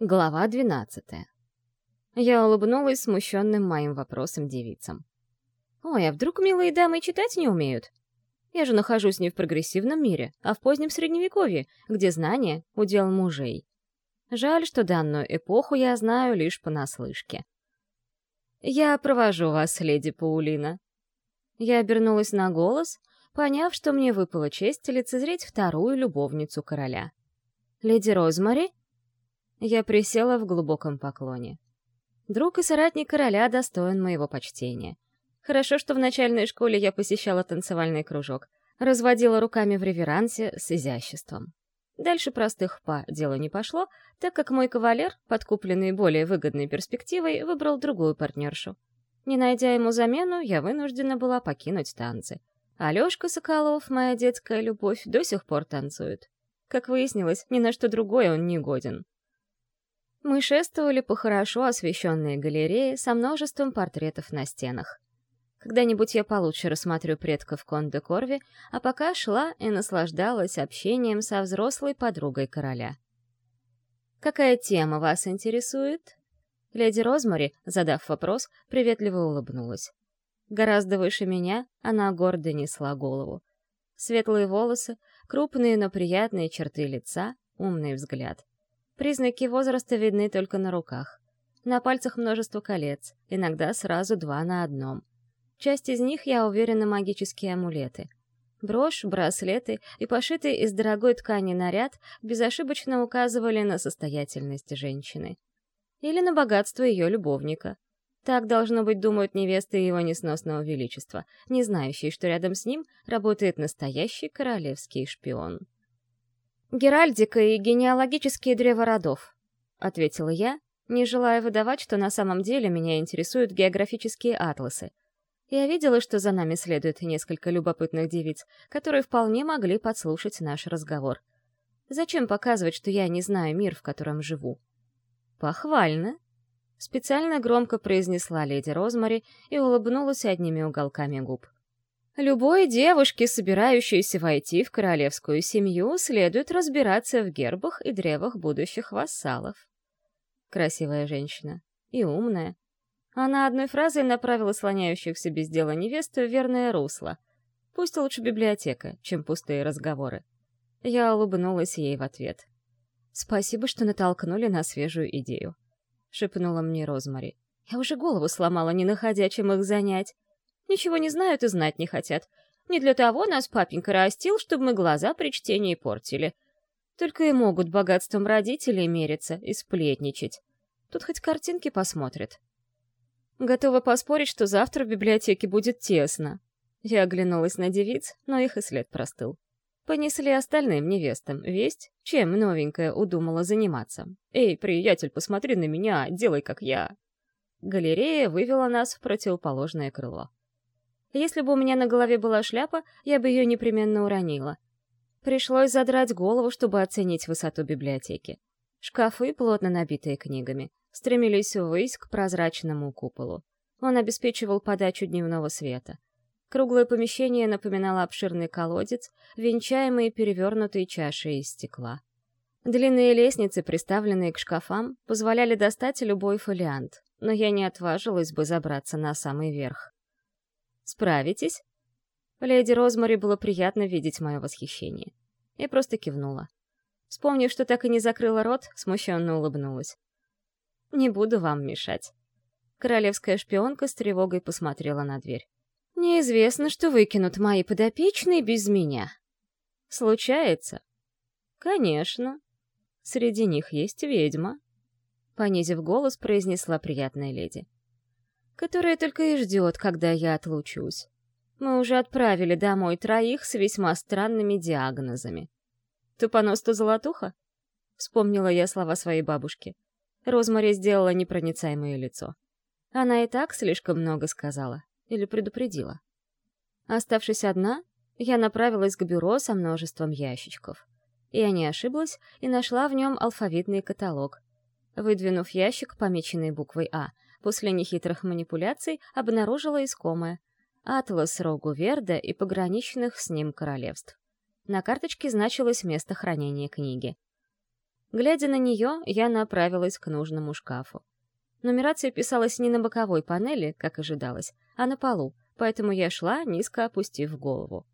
Глава двенадцатая. Я улыбнулась смущенным моим вопросом девицам. «Ой, а вдруг милые дамы читать не умеют? Я же нахожусь не в прогрессивном мире, а в позднем средневековье, где знание — удел мужей. Жаль, что данную эпоху я знаю лишь понаслышке. «Я провожу вас, леди Паулина». Я обернулась на голос, поняв, что мне выпала честь лицезреть вторую любовницу короля. «Леди Розмари?» Я присела в глубоком поклоне. Друг и соратник короля достоин моего почтения. Хорошо, что в начальной школе я посещала танцевальный кружок, разводила руками в реверансе с изяществом. Дальше простых па дело не пошло, так как мой кавалер, подкупленный более выгодной перспективой, выбрал другую партнершу. Не найдя ему замену, я вынуждена была покинуть танцы. Алёшка Соколов, моя детская любовь, до сих пор танцует. Как выяснилось, ни на что другое он не годен. Мы шествовали по хорошо освещенной галерее со множеством портретов на стенах. Когда-нибудь я получше рассмотрю предков Конде Корви, а пока шла и наслаждалась общением со взрослой подругой короля. «Какая тема вас интересует?» Леди Розмари, задав вопрос, приветливо улыбнулась. Гораздо выше меня она гордо несла голову. Светлые волосы, крупные, но приятные черты лица, умный взгляд. Признаки возраста видны только на руках. На пальцах множество колец, иногда сразу два на одном. Часть из них, я уверена, магические амулеты. Брошь, браслеты и пошитый из дорогой ткани наряд безошибочно указывали на состоятельность женщины. Или на богатство ее любовника. Так, должно быть, думают невесты его несносного величества, не знающие, что рядом с ним работает настоящий королевский шпион. «Геральдика и генеалогические древа родов», — ответила я, не желая выдавать, что на самом деле меня интересуют географические атласы. Я видела, что за нами следует несколько любопытных девиц, которые вполне могли подслушать наш разговор. Зачем показывать, что я не знаю мир, в котором живу? «Похвально», — специально громко произнесла леди Розмари и улыбнулась одними уголками губ. Любой девушке, собирающейся войти в королевскую семью, следует разбираться в гербах и древах будущих вассалов. Красивая женщина. И умная. Она одной фразой направила слоняющихся без дела невесту в верное русло. Пусть лучше библиотека, чем пустые разговоры. Я улыбнулась ей в ответ. «Спасибо, что натолкнули на свежую идею», — шепнула мне Розмари. «Я уже голову сломала, не находя, чем их занять. Ничего не знают и знать не хотят. Не для того нас папенька растил, чтобы мы глаза при чтении портили. Только и могут богатством родителей мериться и сплетничать. Тут хоть картинки посмотрят. Готова поспорить, что завтра в библиотеке будет тесно. Я оглянулась на девиц, но их и след простыл. Понесли остальным невестам весть, чем новенькая удумала заниматься. «Эй, приятель, посмотри на меня, делай как я!» Галерея вывела нас в противоположное крыло. Если бы у меня на голове была шляпа, я бы ее непременно уронила. Пришлось задрать голову, чтобы оценить высоту библиотеки. Шкафы, плотно набитые книгами, стремились ввысь к прозрачному куполу. Он обеспечивал подачу дневного света. Круглое помещение напоминало обширный колодец, венчаемый перевернутой чашей из стекла. Длинные лестницы, приставленные к шкафам, позволяли достать любой фолиант, но я не отважилась бы забраться на самый верх. Справитесь?» Леди Розмари было приятно видеть мое восхищение. Я просто кивнула. Вспомнив, что так и не закрыла рот, смущенно улыбнулась. «Не буду вам мешать». Королевская шпионка с тревогой посмотрела на дверь. «Неизвестно, что выкинут мои подопечные без меня». «Случается?» «Конечно. Среди них есть ведьма», — понизив голос, произнесла приятная леди которая только и ждет, когда я отлучусь. Мы уже отправили домой троих с весьма странными диагнозами. «Тупонос-то золотуха?» — вспомнила я слова своей бабушки. Розмари сделала непроницаемое лицо. Она и так слишком много сказала. Или предупредила. Оставшись одна, я направилась к бюро со множеством ящичков. Я не ошиблась и нашла в нем алфавитный каталог. Выдвинув ящик, помеченный буквой «А», после нехитрых манипуляций обнаружила искомое — атлас Рогу Верда и пограничных с ним королевств. На карточке значилось место хранения книги. Глядя на нее, я направилась к нужному шкафу. Нумерация писалась не на боковой панели, как ожидалось, а на полу, поэтому я шла, низко опустив голову.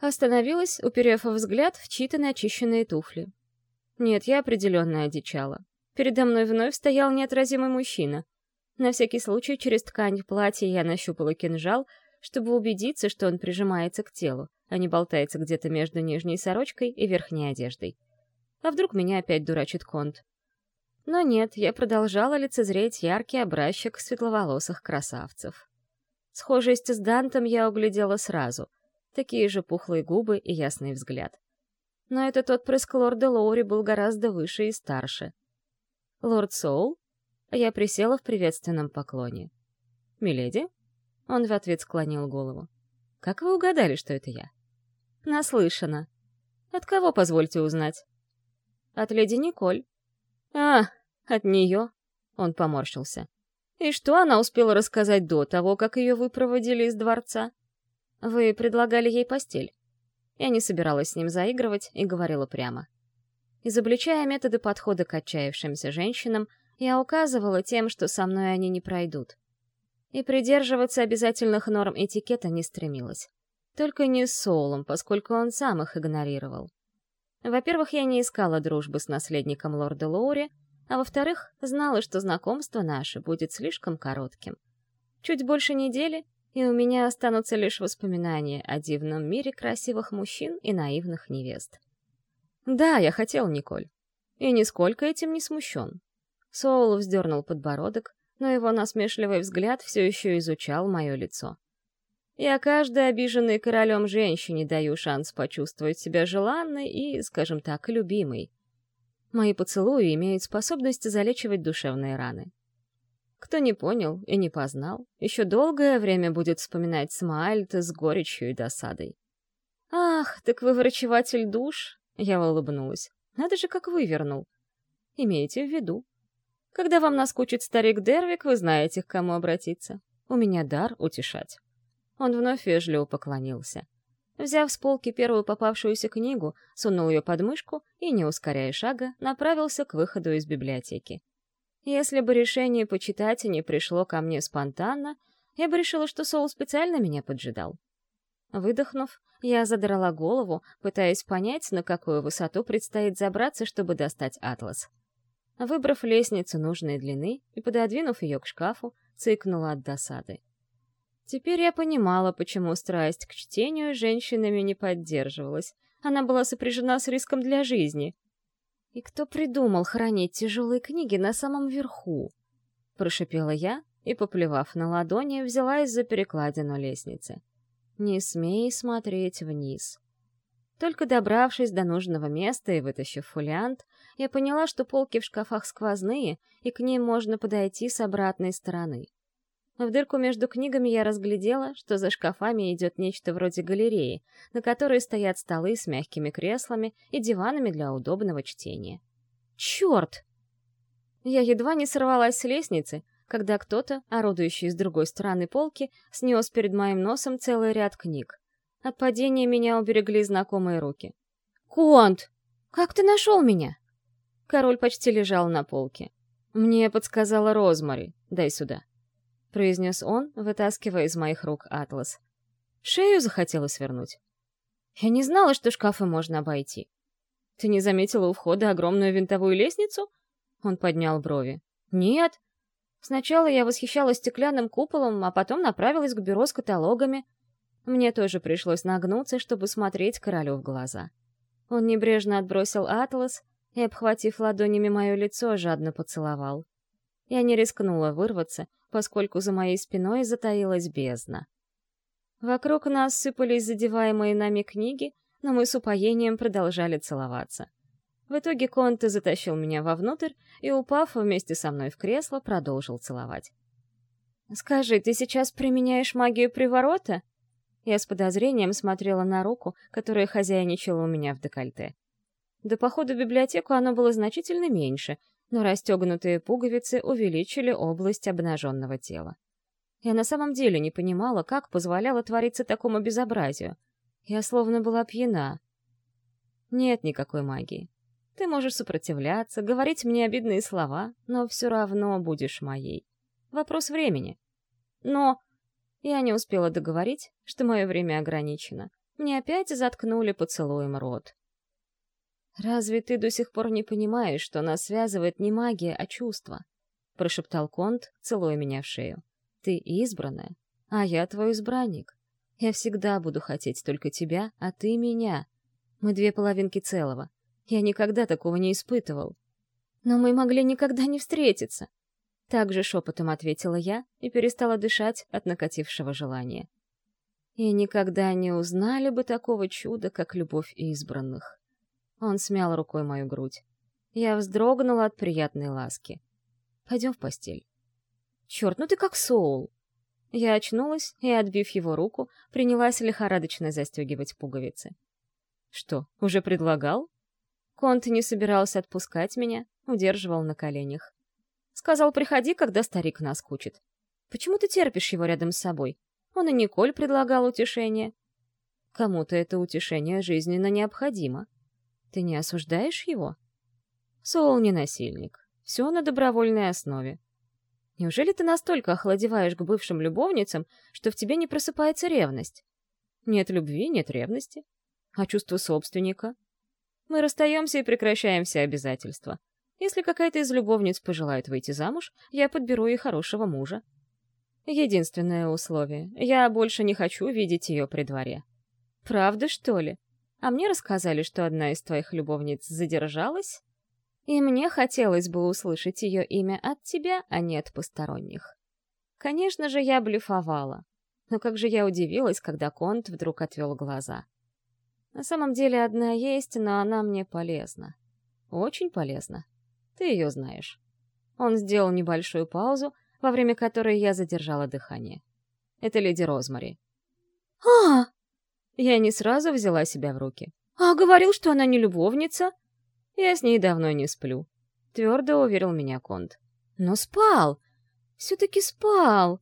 Остановилась, уперев взгляд в чьи-то начищенные туфли. Нет, я определенно одичала. Передо мной вновь стоял неотразимый мужчина. На всякий случай через ткань платья я нащупала кинжал, чтобы убедиться, что он прижимается к телу, а не болтается где-то между нижней сорочкой и верхней одеждой. А вдруг меня опять дурачит Конт? Но нет, я продолжала лицезреть яркий образчик светловолосых красавцев. Схожесть с Дантом я углядела сразу. Такие же пухлые губы и ясный взгляд. Но этот отпрыск лорда Лоури был гораздо выше и старше. «Лорд Соул?» Я присела в приветственном поклоне. «Миледи?» Он в ответ склонил голову. «Как вы угадали, что это я?» «Наслышана. От кого, позвольте узнать?» «От леди Николь». «А, от нее?» Он поморщился. «И что она успела рассказать до того, как ее выпроводили из дворца?» «Вы предлагали ей постель?» Я не собиралась с ним заигрывать и говорила прямо. Изобличая методы подхода к отчаявшимся женщинам, я указывала тем, что со мной они не пройдут. И придерживаться обязательных норм этикета не стремилась. Только не с Соулом, поскольку он сам их игнорировал. Во-первых, я не искала дружбы с наследником лорда Лоури, а во-вторых, знала, что знакомство наше будет слишком коротким. Чуть больше недели, и у меня останутся лишь воспоминания о дивном мире красивых мужчин и наивных невест. Да, я хотел Николь. И нисколько этим не смущен. Соул вздернул подбородок, но его насмешливый взгляд все еще изучал мое лицо. Я каждой обиженной королем женщине даю шанс почувствовать себя желанной и, скажем так, любимой. Мои поцелуи имеют способность залечивать душевные раны. Кто не понял и не познал, еще долгое время будет вспоминать Смайльт с горечью и досадой. «Ах, так вы врачеватель душ?» — я улыбнулась. «Надо же, как вывернул!» «Имейте в виду. Когда вам наскучит старик Дервик, вы знаете, к кому обратиться. У меня дар утешать». Он вновь вежливо поклонился. Взяв с полки первую попавшуюся книгу, сунул ее под мышку и, не ускоряя шага, направился к выходу из библиотеки. Если бы решение почитать не пришло ко мне спонтанно, я бы решила, что Соул специально меня поджидал. Выдохнув, я задрала голову, пытаясь понять, на какую высоту предстоит забраться, чтобы достать атлас. Выбрав лестницу нужной длины и пододвинув ее к шкафу, цыкнула от досады. Теперь я понимала, почему страсть к чтению женщинами не поддерживалась. Она была сопряжена с риском для жизни. «И кто придумал хранить тяжелые книги на самом верху?» Прошипела я и, поплевав на ладони, взялась за перекладину лестницы. «Не смей смотреть вниз». Только добравшись до нужного места и вытащив фолиант, я поняла, что полки в шкафах сквозные, и к ним можно подойти с обратной стороны. В дырку между книгами я разглядела, что за шкафами идет нечто вроде галереи, на которой стоят столы с мягкими креслами и диванами для удобного чтения. Черт! Я едва не сорвалась с лестницы, когда кто-то, орудующий с другой стороны полки, снес перед моим носом целый ряд книг. От падения меня уберегли знакомые руки. «Конт! Как ты нашел меня?» Король почти лежал на полке. Мне подсказала Розмари. «Дай сюда» произнес он, вытаскивая из моих рук атлас. Шею захотелось свернуть. Я не знала, что шкафы можно обойти. Ты не заметила у входа огромную винтовую лестницу? Он поднял брови. Нет. Сначала я восхищалась стеклянным куполом, а потом направилась к бюро с каталогами. Мне тоже пришлось нагнуться, чтобы смотреть королю в глаза. Он небрежно отбросил атлас и, обхватив ладонями мое лицо, жадно поцеловал. Я не рискнула вырваться, поскольку за моей спиной затаилась бездна. Вокруг нас сыпались задеваемые нами книги, но мы с упоением продолжали целоваться. В итоге Конте затащил меня вовнутрь и, упав вместе со мной в кресло, продолжил целовать. «Скажи, ты сейчас применяешь магию приворота?» Я с подозрением смотрела на руку, которая хозяйничала у меня в декольте. До похода в библиотеку оно было значительно меньше, но расстегнутые пуговицы увеличили область обнаженного тела. Я на самом деле не понимала, как позволяло твориться такому безобразию. Я словно была пьяна. Нет никакой магии. Ты можешь сопротивляться, говорить мне обидные слова, но все равно будешь моей. Вопрос времени. Но я не успела договорить, что мое время ограничено. Мне опять заткнули поцелуем рот. «Разве ты до сих пор не понимаешь, что нас связывает не магия, а чувство?» — прошептал Конт, целуя меня в шею. «Ты избранная, а я твой избранник. Я всегда буду хотеть только тебя, а ты меня. Мы две половинки целого. Я никогда такого не испытывал. Но мы могли никогда не встретиться. Также шепотом ответила я и перестала дышать от накатившего желания. И никогда не узнали бы такого чуда, как любовь избранных. Он смял рукой мою грудь. Я вздрогнула от приятной ласки. «Пойдем в постель». «Черт, ну ты как Соул!» Я очнулась и, отбив его руку, принялась лихорадочно застегивать пуговицы. «Что, уже предлагал?» Конт не собирался отпускать меня, удерживал на коленях. Сказал, приходи, когда старик наскучит. Почему ты терпишь его рядом с собой? Он и Николь предлагал утешение. Кому-то это утешение жизненно необходимо. Ты не осуждаешь его? Соул не насильник. Все на добровольной основе. Неужели ты настолько охладеваешь к бывшим любовницам, что в тебе не просыпается ревность? Нет любви, нет ревности. А чувство собственника? Мы расстаемся и прекращаем все обязательства. Если какая-то из любовниц пожелает выйти замуж, я подберу ей хорошего мужа. Единственное условие — я больше не хочу видеть ее при дворе. Правда, что ли? А мне рассказали, что одна из твоих любовниц задержалась, и мне хотелось бы услышать ее имя от тебя, а не от посторонних. Конечно же, я блефовала. Но как же я удивилась, когда Конт вдруг отвел глаза. На самом деле одна есть, но она мне полезна. Очень полезна. Ты ее знаешь. Он сделал небольшую паузу, во время которой я задержала дыхание. Это леди Розмари. а Я не сразу взяла себя в руки. «А говорил, что она не любовница?» «Я с ней давно не сплю», — твердо уверил меня Конт. «Но спал! Все-таки спал!»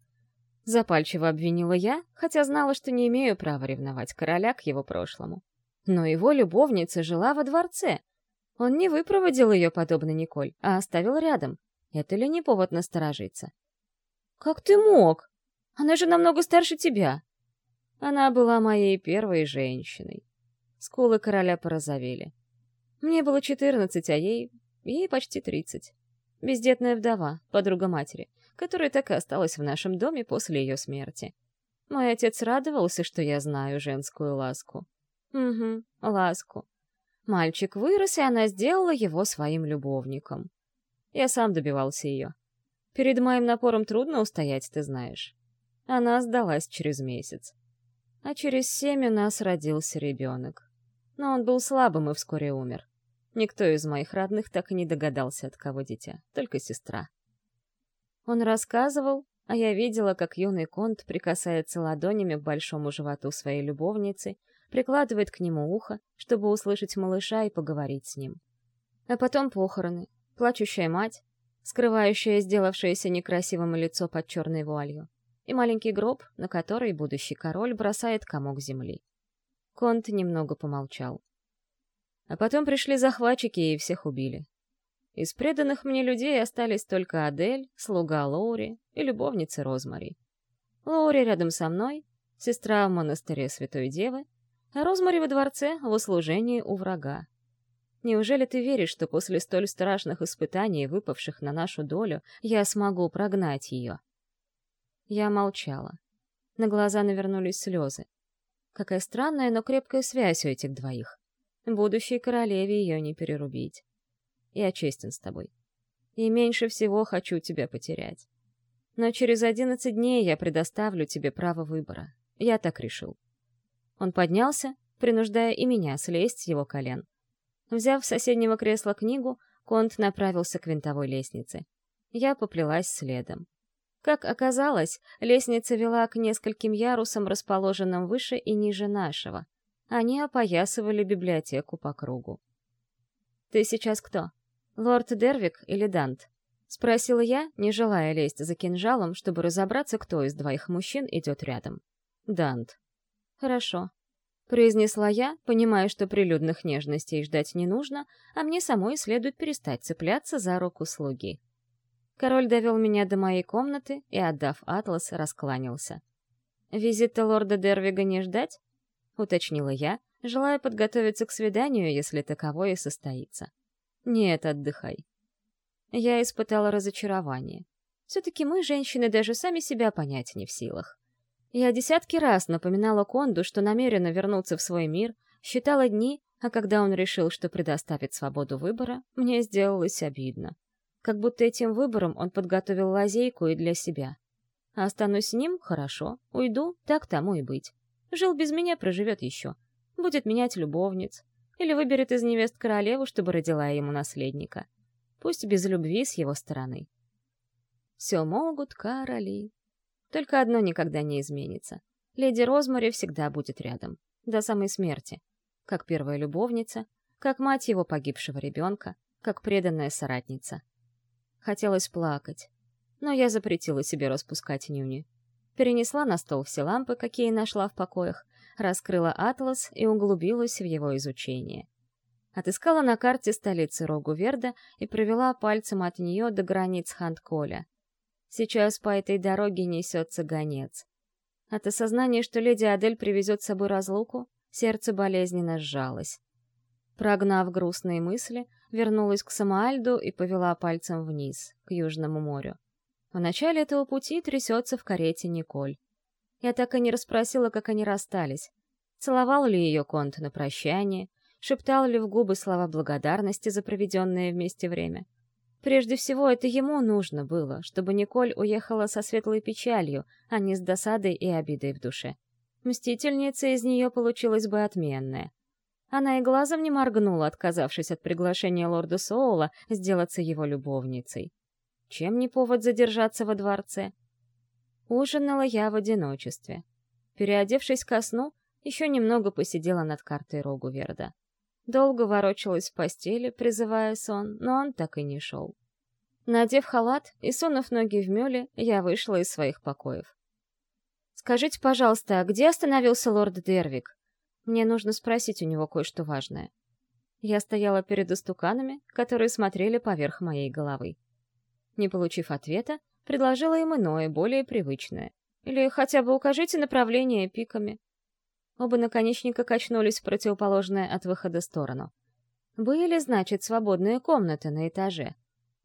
Запальчиво обвинила я, хотя знала, что не имею права ревновать короля к его прошлому. Но его любовница жила во дворце, он не выпроводил ее, подобно Николь, а оставил рядом. Это ли не повод насторожиться? «Как ты мог? Она же намного старше тебя!» Она была моей первой женщиной. Скулы короля порозовели. Мне было четырнадцать, а ей... ей почти тридцать. Бездетная вдова, подруга матери, которая так и осталась в нашем доме после ее смерти. Мой отец радовался, что я знаю женскую ласку. Угу, ласку. Мальчик вырос, и она сделала его своим любовником. Я сам добивался ее. Перед моим напором трудно устоять, ты знаешь. Она сдалась через месяц. А через семь у нас родился ребенок. Но он был слабым и вскоре умер. Никто из моих родных так и не догадался, от кого дитя, только сестра. Он рассказывал, а я видела, как юный конт прикасается ладонями к большому животу своей любовницы прикладывает к нему ухо, чтобы услышать малыша и поговорить с ним. А потом похороны, плачущая мать, скрывающая сделавшееся некрасивым лицо под черной вуалью, и маленький гроб, на который будущий король бросает комок земли. Конт немного помолчал. А потом пришли захватчики и всех убили. Из преданных мне людей остались только Адель, слуга Лоури и любовница Розмари. Лоури рядом со мной, сестра в монастыре Святой Девы, а Розмари во дворце в услужении у врага. Неужели ты веришь, что после столь страшных испытаний, выпавших на нашу долю, я смогу прогнать ее?» Я молчала. На глаза навернулись слезы. Какая странная, но крепкая связь у этих двоих. Будущей королеве ее не перерубить. Я честен с тобой. И меньше всего хочу тебя потерять. Но через одиннадцать дней я предоставлю тебе право выбора. Я так решил. Он поднялся, принуждая и меня слезть с его колен. Взяв с соседнего кресла книгу, Конт направился к винтовой лестнице. Я поплелась следом. Как оказалось, лестница вела к нескольким ярусам, расположенным выше и ниже нашего. Они опоясывали библиотеку по кругу. «Ты сейчас кто? Лорд Дервик или Дант?» — спросила я, не желая лезть за кинжалом, чтобы разобраться, кто из двоих мужчин идет рядом. «Дант», Хорошо. произнесла я, понимая, что прилюдных нежностей ждать не нужно, а мне самой следует перестать цепляться за руку слуги. Король довел меня до моей комнаты и, отдав атлас, раскланялся. «Визита лорда Дервига не ждать?» — уточнила я, желая подготовиться к свиданию, если таковое состоится. «Нет, отдыхай». Я испытала разочарование. Все-таки мы, женщины, даже сами себя понять не в силах. Я десятки раз напоминала Конду, что намерена вернуться в свой мир, считала дни, а когда он решил, что предоставит свободу выбора, мне сделалось обидно. Как будто этим выбором он подготовил лазейку и для себя. Останусь с ним — хорошо, уйду, так тому и быть. Жил без меня, проживет еще. Будет менять любовниц. Или выберет из невест королеву, чтобы родила ему наследника. Пусть без любви с его стороны. Все могут короли. Только одно никогда не изменится. Леди Розмари всегда будет рядом. До самой смерти. Как первая любовница, как мать его погибшего ребенка, как преданная соратница. Хотелось плакать. Но я запретила себе распускать нюни. Перенесла на стол все лампы, какие нашла в покоях, раскрыла атлас и углубилась в его изучение. Отыскала на карте столицы Рогу Верда и провела пальцем от нее до границ Хантколя. Сейчас по этой дороге несется гонец. От осознания, что леди Адель привезет с собой разлуку, сердце болезненно сжалось. Прогнав грустные мысли, вернулась к Самаальду и повела пальцем вниз, к Южному морю. В начале этого пути трясется в карете Николь. Я так и не расспросила, как они расстались. Целовал ли ее Конт на прощание, шептал ли в губы слова благодарности за проведенное вместе время. Прежде всего, это ему нужно было, чтобы Николь уехала со светлой печалью, а не с досадой и обидой в душе. Мстительница из нее получилась бы отменная. Она и глазом не моргнула, отказавшись от приглашения лорда Соула сделаться его любовницей. Чем не повод задержаться во дворце? Ужинала я в одиночестве. Переодевшись ко сну, еще немного посидела над картой Рогуверда. Долго ворочалась в постели, призывая сон, но он так и не шел. Надев халат и сунув ноги в мёле, я вышла из своих покоев. «Скажите, пожалуйста, а где остановился лорд Дервик? Мне нужно спросить у него кое-что важное». Я стояла перед истуканами, которые смотрели поверх моей головы. Не получив ответа, предложила им иное, более привычное. Или хотя бы укажите направление пиками. Оба наконечника качнулись в противоположное от выхода сторону. Были, значит, свободные комнаты на этаже.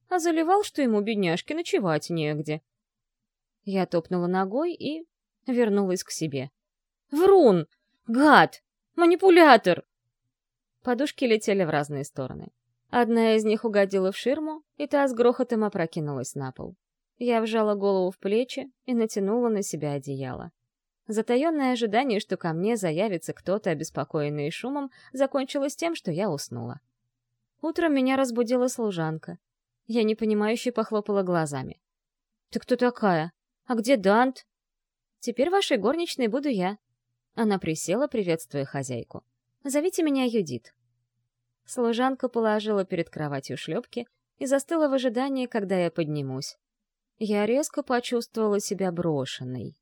А заливал, что ему, бедняжке, ночевать негде. Я топнула ногой и вернулась к себе. «Врун! Гад! Манипулятор!» Подушки летели в разные стороны. Одна из них угодила в ширму, и та с грохотом опрокинулась на пол. Я вжала голову в плечи и натянула на себя одеяло. Затаенное ожидание, что ко мне заявится кто-то, обеспокоенный шумом, закончилось тем, что я уснула. Утром меня разбудила служанка. Я непонимающе похлопала глазами. «Ты кто такая? А где Дант?» «Теперь вашей горничной буду я». Она присела, приветствуя хозяйку. «Зовите меня Юдит». Служанка положила перед кроватью шлепки и застыла в ожидании, когда я поднимусь. Я резко почувствовала себя брошенной.